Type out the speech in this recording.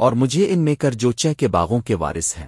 اور مجھے ان میں کر جو چہ کے باغوں کے وارث ہیں۔